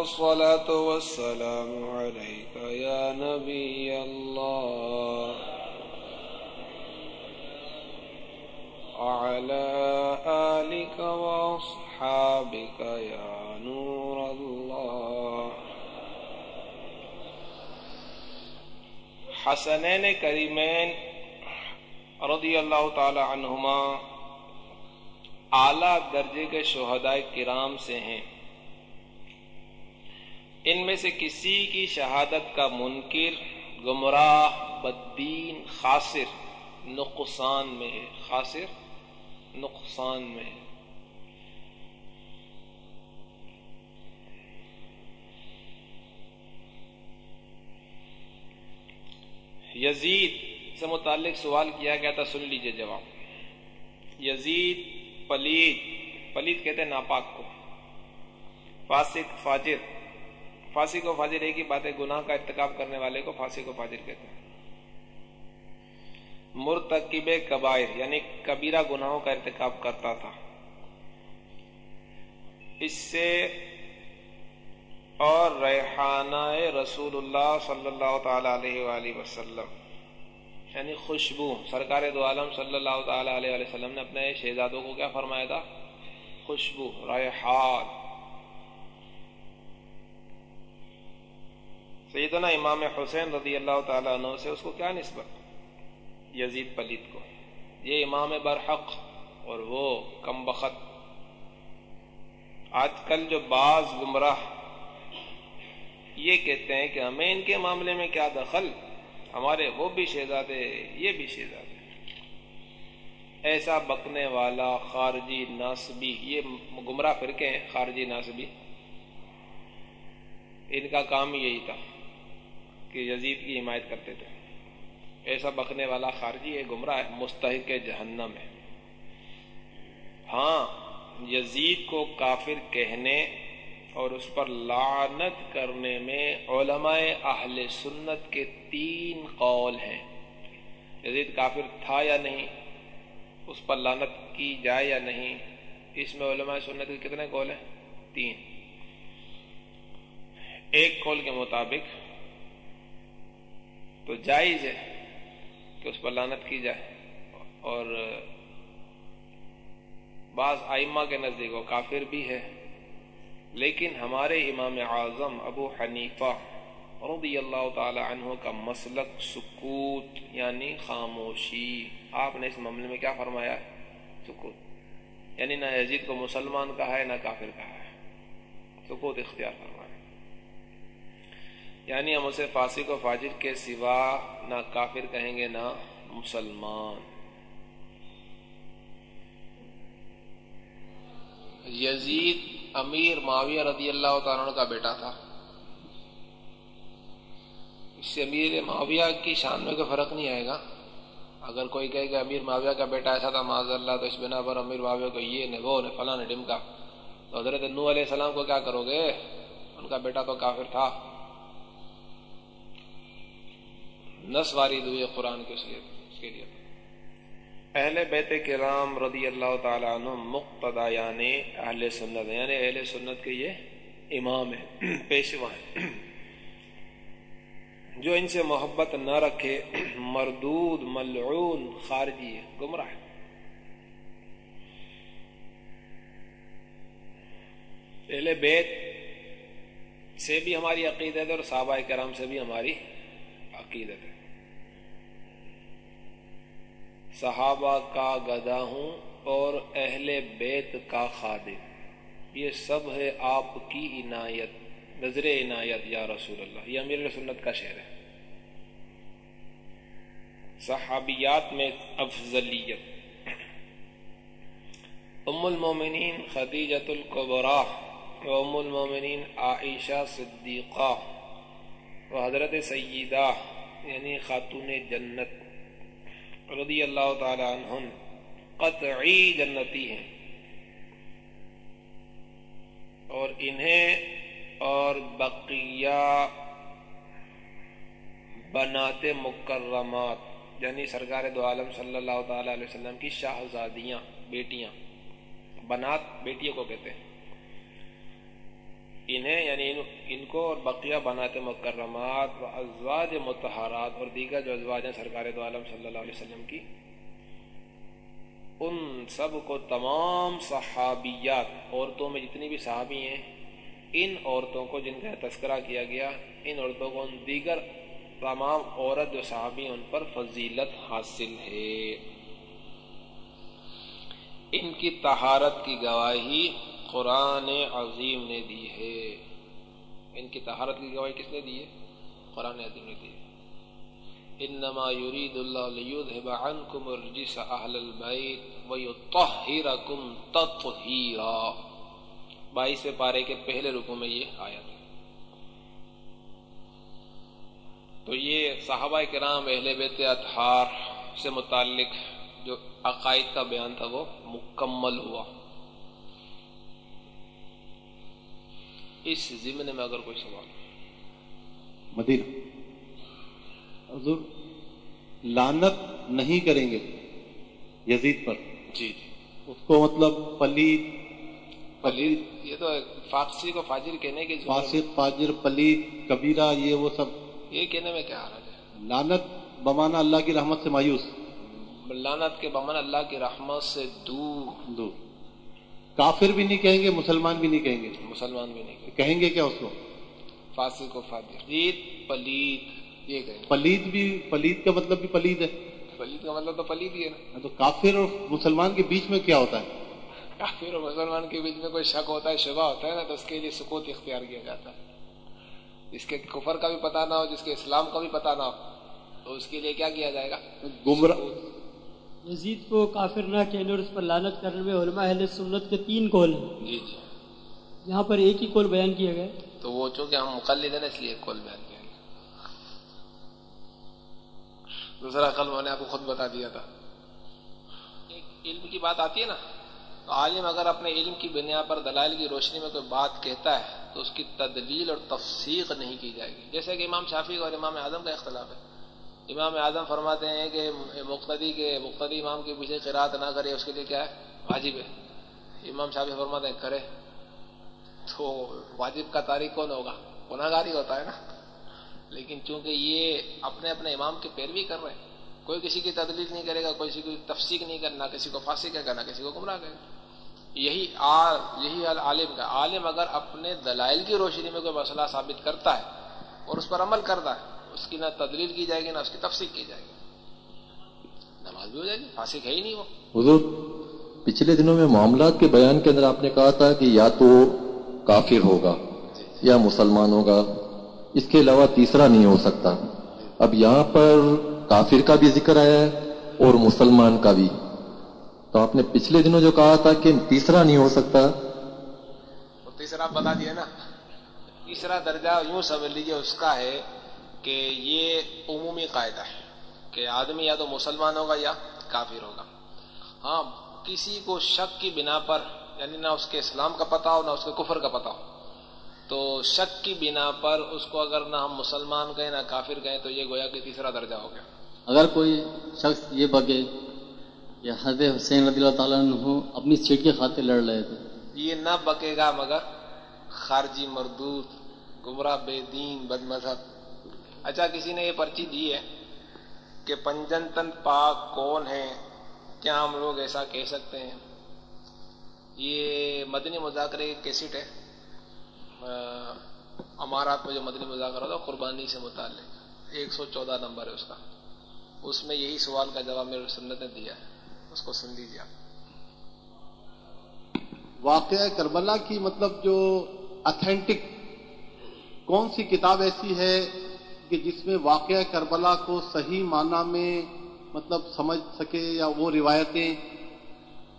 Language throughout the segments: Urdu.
الصلاة والسلام عليك يا نبي الله. وعلى آلك وأصحابك يا نور الله. حسنین کریمین رضی اللہ تعالی عنہما اعلی درجے کے شہدائے کرام سے ہیں۔ ان میں سے کسی کی شہادت کا منکر گمراہ بدین خاصر نقصان میں ہے۔ خاصر نقصان میں ہے۔ یزید سے متعلق سوال کیا گیا تھا، سن لیجیے جواب۔ یزید، پلید۔ پلید کہتے ہیں ناپاک کو۔ فاسق، فاجر۔ فاسق و فاجر ایک ہی بات ہے، گناہ کا ارتکاب کرنے والے کو فاسق و فاجر کہتے ہیں۔ مرتکب کبائر یعنی کبیرہ گناہوں کا ارتکاب کرتا تھا۔ اس سے اور ریحانہ رسول اللہ صلی اللہ تعالی علیہ وآلہ وسلم یعنی خوشبو، سرکار دو عالم صلی اللہ تعالی علیہ وآلہ وسلم نے اپنے شہزادوں کو کیا فرمایا تھا؟ خوشبو، ریحان۔ سیدنا امام حسین رضی اللہ تعالیٰ عنہ سے اس کو کیا نسبت؟ یزید پلید کو۔ یہ امام برحق اور وہ کم بخت۔ آج کل جو بعض گمراہ یہ کہتے ہیں کہ ہمیں ان کے معاملے میں کیا دخل؟ ہمارے وہ بھی شہزادے، یہ بھی شہزادے۔ ایسا بکنے والا خارجی ناسبی، یہ گمراہ فرقے ہیں، خارجی ناسبی۔ ان کا کام یہی تھا۔ کہ یزید کی حمایت کرتے تھے۔ ایسا بکنے والا خارجی ہے گمراہ مستحق جہنم ہے۔ ہاں یزید کو کافر کہنے اور اس پر لعنت کرنے میں علماء اہل سنت کے تین قول ہیں۔ یزید کافر تھا یا نہیں، اس پر لعنت کی جائے یا نہیں، اس میں علماء سنت کے کتنے قول ہیں؟ تین۔ ایک قول کے مطابق تو جائز ہے کہ اس پر لانت کی جائے اور بعض آئمہ کے نزدیک وہ کافر بھی ہے۔ لیکن ہمارے امام اعظم ابو حنیفہ رضی اللہ تعالی عنہ کا مسلک سکوت یعنی خاموشی۔ آپ نے اس معاملے میں کیا فرمایا؟ سکوت۔ یعنی نہ یزید کو مسلمان کہا ہے، نہ کافر کہا ہے۔ سکوت اختیار فرمایا۔ یعنی ہم اسے فاسق و فاجر کے سوا نہ کافر کہیں گے، نہ مسلمان۔ یزید امیر معاویہ رضی اللہ تعالیٰ کا بیٹا تھا۔ اس سے امیر معاویہ کی شان میں کوئی فرق نہیں آئے گا۔ اگر کوئی کہے کہ امیر معاویہ کا بیٹا ایسا تھا، معاذ اللہ، تو اس بنا پر امیر معاویہ کو یہ نے وہ نے فلاں نے ڈم کا۔ تو حضرت نو علیہ السلام کو کیا کرو گے؟ ان کا بیٹا تو کافر تھا۔ نس وارد ہوئی قرآن کے اس کے لیے۔ اہل بیت کرام رضی اللہ تعالیٰ عنہ مقتدا یعنی اہل سنت یعنی اہل سنت کے یہ امام ہیں، پیشوا ہیں۔ جو ان سے محبت نہ رکھے، مردود، ملعون، خارجی ہے گمراہ اہل بیت سے بھی ہماری عقیدت ہے اور صحابہ کرام سے بھی ہماری عقیدت ہے۔ صحابہ کا گدا ہوں اور اہل بیت کا خادم۔ یہ سب ہے آپ کی عنایت، نظر عنایت، یا رسول اللہ۔ یہ امیر سنت کا شعر ہے۔ صحابیات میں افضلیت۔ ام المومنین خدیجت القبرا و ام المومنین عائشہ صدیقہ و حضرت سیدہ یعنی خاتون جنت۔ رضی اللہ تعالی عنہ قطعی جنتی ہیں۔ اور انہیں اور بقیہ بناتے مکرمات یعنی سرکار دو عالم صلی اللہ تعالی علیہ وسلم کی شاہزادیاں، بیٹیاں، بنات بیٹیوں کو کہتے ہیں۔ انہیں یعنی ان کو اور بقیہ بنات مکرمات و ازواج متحرات اور دیگر جو ازواج ہیں سرکار دو عالم صلی اللہ علیہ وسلم کی، ان سب کو تمام صحابیات، عورتوں میں جتنی بھی صحابی ہیں، ان عورتوں کو جن کا تذکرہ کیا گیا، ان عورتوں کو ان دیگر تمام عورت جو صحابی ہیں، ان پر فضیلت حاصل ہے۔ ان کی طہارت کی گواہی قرآن عظیم نے دی ہے۔ ان کی طہارت کی گواہی کس نے دی ہے؟ قرآن عظیم نے دی ہے۔ انما يريد الله ليذهب عنكم الرجس اهل البيت ويطهركم تطهيرا بائیس پارے کے پہلے رکو میں یہ آیت ہے۔ تو یہ صحابہ کرام اہل بیت اطہار سے متعلق جو عقائد کا بیان تھا وہ مکمل ہوا۔ اس ضمن میں اگر کوئی سوال مدینہ۔ حضور لانت نہیں کریں گے یزید پر۔ جی جی۔ اس کو مطلب پلید۔ پلید یہ تو فاقسی کو فاجر کہنے کے فاسق فاجر پلید کبیرہ یہ وہ سب۔ یہ کہنے میں کیا آ رہا ہے؟ لانت بمانا اللہ کی رحمت سے مایوس۔ لانت کے بمانا اللہ کی رحمت سے دور۔ دور۔ کافر بھی نہیں کہیں گے مسلمان بھی نہیں کہیں گے۔ مسلمان بھی نہیں کہیں گے۔ کیا اس کو؟ فاسق و فاجر پلید یہ کہیں پلید بھی پلید کا مطلب بھی پلید ہے۔ پلید کا مطلب تو پلید ہی ہے نا۔ تو کافر اور مسلمان کے بیچ میں کیا ہوتا ہے؟ کافر اور مسلمان کے بیچ میں کوئی شک ہوتا ہے شبہ ہوتا ہے نا تو اس کے لیے سکوت اختیار کیا جاتا ہے۔ جس کے کفر کا بھی پتا نہ ہو جس کے اسلام کا بھی پتا نہ ہو تو اس کے لیے کیا کیا جائے گا؟ گمراہ یزید کو کافر نہ کہنے اور اس پر لانت کرنے میں علماء اہل سنت کے تین کول ہیں۔ جی جی۔ یہاں پر ایک ہی کول بیان کیا گیا۔ تو وہ چونکہ ہم مقلد ہیں اس لیے کول بیان دوسرا کل میں نے آپ کو خود بتا دیا تھا۔ ایک علم کی بات آتی ہے نا تو عالم اگر اپنے علم کی بنیاد پر دلائل کی روشنی میں کوئی بات کہتا ہے تو اس کی تدلیل اور تفسیق نہیں کی جائے گی۔ جیسے کہ امام شافی اور امام اعظم کا اختلاف ہے۔ امام اعظم فرماتے ہیں کہ مقتدی کے مقتدی امام کے پیچھے قرات نہ کرے اس کے لیے کیا ہے؟ واجب ہے۔ امام شافی فرماتے ہیں کرے۔ تو واجب کا تاریخ کون ہوگا؟ گناہ گاری ہوتا ہے نا۔ لیکن چونکہ یہ اپنے اپنے امام کی پیروی کر رہے ہیں کوئی کسی کی تدلیل نہیں کرے گا کوئی کسی کی تفسیق نہیں کرنا کسی کو پھانسی کہے گا نہ کسی کو گمراہ کرے گا۔ یہی آ, یہی حال عالم کا۔ عالم اگر اپنے دلائل کی روشنی میں کوئی مسئلہ ثابت کرتا ہے اور اس پر عمل کرتا ہے اس کی نہ تدلیل کی جائے گی نہ اس کی تفسیق کی جائے گی۔ نماز بھی ہو جائے گی فاسق ہے ہی نہیں وہ۔ حضور پچھلے دنوں میں معاملات کے بیان کے اندر آپ نے کہا تھا کہ یا تو کافر ہوگا جی، جی۔ یا مسلمان ہوگا اس کے علاوہ تیسرا نہیں ہو سکتا۔ اب یہاں پر کافر کا بھی ذکر آیا ہے اور مسلمان کا بھی۔ تو آپ نے پچھلے دنوں جو کہا تھا کہ تیسرا نہیں ہو سکتا۔ تیسرا آپ بتا دیا نا۔ تیسرا درجہ یوں سمجھ لیجیے اس کا ہے کہ یہ عمومی قاعدہ ہے کہ آدمی یا تو مسلمان ہوگا یا کافر ہوگا۔ ہاں کسی کو شک کی بنا پر یعنی نہ اس کے اسلام کا پتا ہو نہ اس کے کفر کا پتا ہو۔ تو شک کی بنا پر اس کو اگر نہ ہم مسلمان گئے نہ کافر گئے تو یہ گویا کہ تیسرا درجہ ہو گیا۔ اگر کوئی شخص یہ بگے یا حضرت حسین رضی اللہ تعالیٰ عنہ اپنی سیٹ کے خاطر لڑ رہے تھے۔ یہ نہ بکے گا مگر خارجی مردود گمراہ بے دین بد مذہب۔ اچھا کسی نے یہ پرچی دی ہے کہ پنجنتن پاک کون ہے کیا ہم لوگ ایسا کہہ سکتے ہیں؟ یہ مدنی مذاکرے کی کیسٹ ہے۔ امارات میں جو مدنی مذاکرہ تھا قربانی سے متعلق۔ ایک سو چودہ نمبر ہے اس کا۔ اس میں یہی سوال کا جواب میرے سنت نے دیا ہے۔ اس کو سن لیجیے واقعہ کربلا کی مطلب جو اتھینٹک کون سی کتاب ایسی ہے؟ کہ جس میں واقعہ کربلا کو صحیح معنی میں مطلب سمجھ سکے یا وہ روایتیں،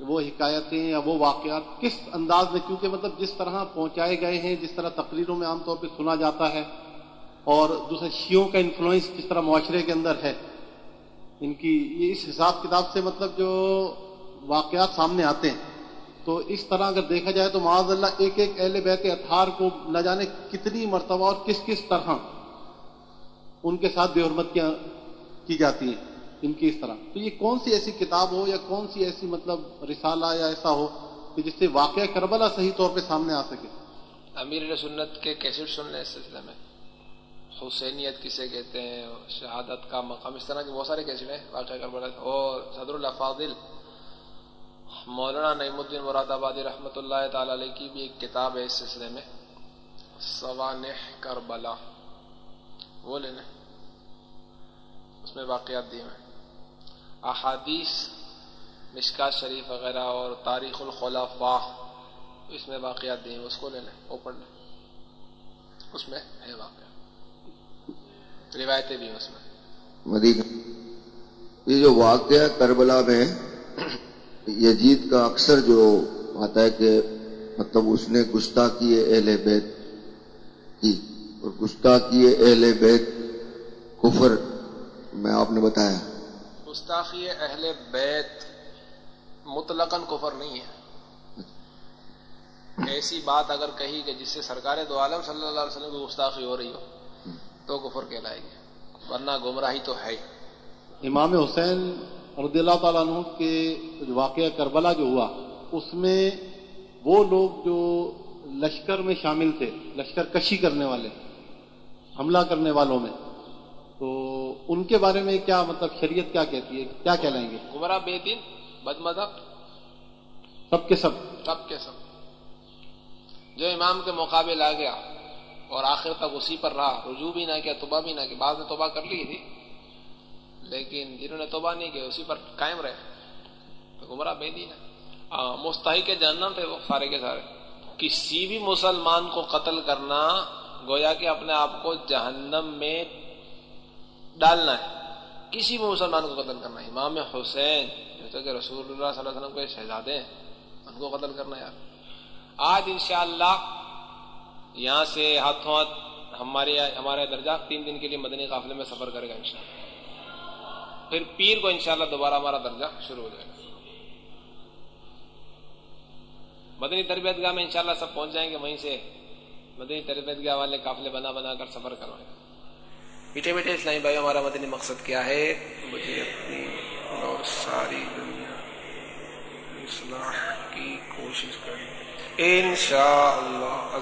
وہ حکایتیں یا وہ واقعات کس انداز میں؟ کیونکہ مطلب جس طرح پہنچائے گئے ہیں، جس طرح تقریروں میں عام طور پہ سنا جاتا ہے اور دوسرے شیوں کا انفلوئنس جس طرح معاشرے کے اندر ہے، ان کی یہ اس حساب کتاب سے مطلب جو واقعات سامنے آتے ہیں۔ تو اس طرح اگر دیکھا جائے تو معاذ اللہ ایک ایک اہل بیت اتھار کو نہ جانے کتنی مرتبہ اور کس کس طرح ان کے ساتھ بے حرمت کی جاتی ہیں، ان کی اس طرح۔ تو یہ کون سی ایسی کتاب ہو یا کون سی ایسی مطلب رسالہ یا ایسا ہو کہ جس سے واقعہ کربلا صحیح طور پہ سامنے آ سکے؟ امیر سنت کے کیسٹ سننے اس سلسلے میں۔ حسینیت کسے کہتے ہیں، شہادت کا مقام، اس طرح کے بہت سارے کیسٹ ہیں، واقعہ کربلا۔ اور صدر الفاظل مولانا نعیم الدین مراد آبادی رحمۃ اللہ تعالی علیہ کی بھی ایک کتاب ہے اس سلسلے میں، سوانح کربلا۔ وہ لینا اس میں واقعات دیے ہیں۔ احادیث، مشکات شریف وغیرہ اور تاریخ الخلافاء اس میں واقعات دیے ہیں۔ اس کو لے لیں وہ پڑھ لیں اس میں ہے واقعہ۔ روایتیں بھی ہیں اس میں۔ مدینہ۔ یہ جو واقعہ کربلا میں یزید کا اکثر جو آتا ہے کہ مطلب اس نے گستاخی اہل بیت کی۔ اور گستاخی اہل بیت کفر میں آپ نے بتایا۔ گستاخی اہل بیت مطلقاً کفر نہیں ہے۔ ایسی بات اگر کہی کہ جس سے سرکار دو عالم صلی اللہ علیہ وسلم کی گستاخی ہو رہی ہو تو کفر کہلائے گی ورنہ گمراہی تو ہے امام حسین رضی اللہ تعالیٰ عنہ کے واقعہ کربلا جو ہوا اس میں وہ لوگ جو لشکر میں شامل تھے لشکر کشی کرنے والے۔ حملہ کرنے والوں میں۔ تو ان کے بارے میں کیا مطلب شریعت کیا کہتی ہے؟ کیا کہلائیں گے؟ گمراہ بے دین بد مذہب۔ سب کے سب۔ سب کے سب۔ جو امام کے مقابل آ گیا اور آخر تک اسی پر رہا رجوع بھی نہ کیا توبہ بھی نہ کیا بعد میں توبہ کر لی تھی۔ لیکن جنہوں نے توبہ نہیں کیا اسی پر قائم رہے۔ تو گمراہ بے دین ہے مستحق جہنم تھے وہ سارے کے سارے۔ کسی بھی مسلمان کو قتل کرنا گویا کہ اپنے آپ کو جہنم میں ڈالنا ہے۔ کسی بھی مسلمان کو قتل کرنا ہے۔ امام حسین کہ رسول اللہ صلی اللہ علیہ وسلم کے شہزادے ہیں، ان کو قتل کرنا یار آج انشاءاللہ یہاں سے ہاتھوں ہاتھ ہمارے ہمارے درجہ تین دن کے لیے مدنی قافلے میں سفر کرے گا انشاءاللہ۔ پھر پیر کو انشاءاللہ دوبارہ ہمارا درجہ شروع ہو جائے گا۔ مدنی تربیت گاہ میں انشاءاللہ سب پہنچ جائیں گے، وہیں سے مدنی تربیت گاہ والے قافلے بنا بنا کر سفر کروائیں گے میٹھے میٹھے اسلامی بھائی ہمارا مدنی مقصد کیا ہے؟ مجھے اپنی اور ساری دنیا اصلاح کی کوشش کریں ان شاء اللہ